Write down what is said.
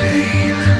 pain